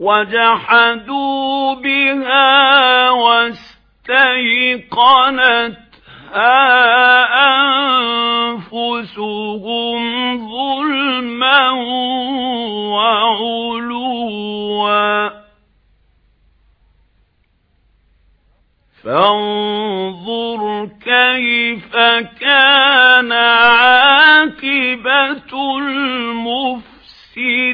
وَجَحَدُوا بِهَا وَاسْتَيْقَنَتْهَا أَنفُسُهُمْ ظُلْمًا وَعُلُوًّا. فَانظُرْ كَيْفَ كَانَ عَاقِبَةُ الْمُفْسِدِينَ.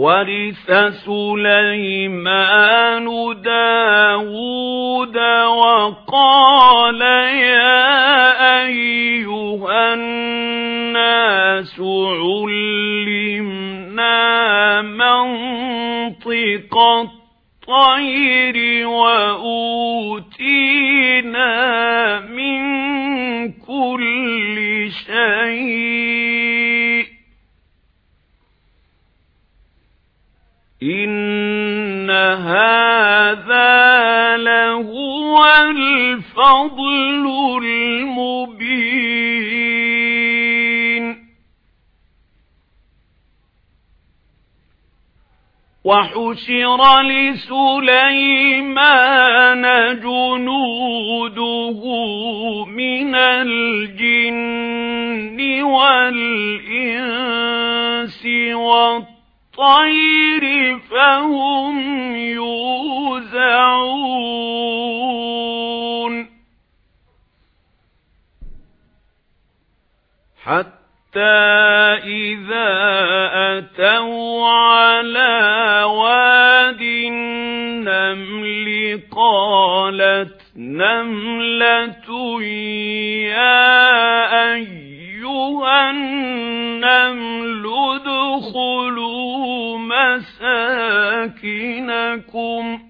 وَوَرِثَ سُلَيْمَانُ دَاوُودَ وَقَالَ يَا أَيُّهَا النَّاسُ عُلِّمْنَا مَنطِقَ الطَّيْرِ وَأُوتِينَا لَهُوَ الْفَضْلُ الْمُبِينُ. وَحُشِرَ لِسُلَيْمَانَ جُنُودُهُ مِنَ الْجِنِّ وَالْإِنسِ وَالطَّيْرِ فَهُمْ يُوزَعُونَ. حَتَّى إِذَا أَتَوْا عَلَى وَادِ النَّمْلِ قَالَتْ نَمْلَةٌ يَا أَيُّهَا النَّمْلُ ادْخُلُوا مَسَاكِنَكُمْ.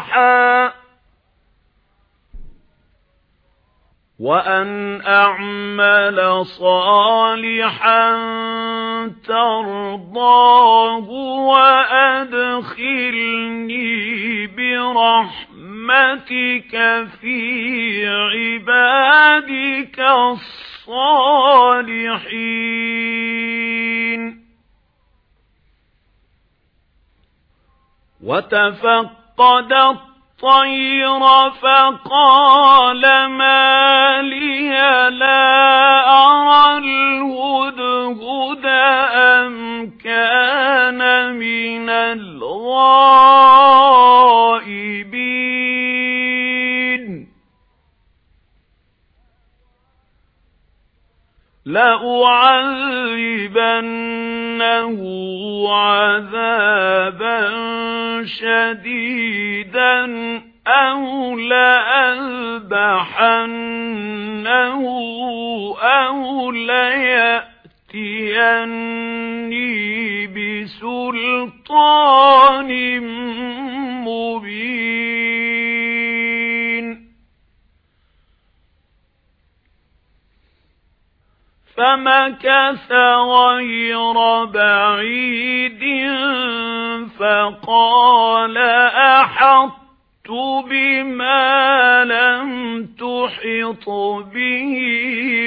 صَالِحًا وَأَنْ أَعْمَلَ صَالِحًا تَرْضَاهُ وَأَدْخِلْنِي بِرَحْمَتِكَ فِي عِبَادِكَ الصَّالِحِينَ. وَتَفَقَّدَ الطَّيْرَ فَقَالَ مَا لِيَ لَا أَرَى الْهُدْهُدَ أَمْ كَانَ مِنَ الْغَائِبِينَ لَأُعَذِّبَنَّهُ عَذَابًا شَدِيدًا أَوْ لَأَذْبَحَنَّهُ أَوْ لَيَأْتِيَنِّي بِسُلْطَانٍ مُبِينٍ. فَمَكَثَ غَيْرَ بَعِيدٍ فَقَالَ أَحَطتُ بِمَا لَمْ تُحِطْ بِهِ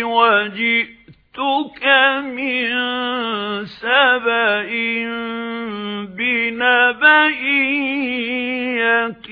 وَجِئْتُكَ مِنْ سَبَإٍ بِنَبَإٍ يَقِينٍ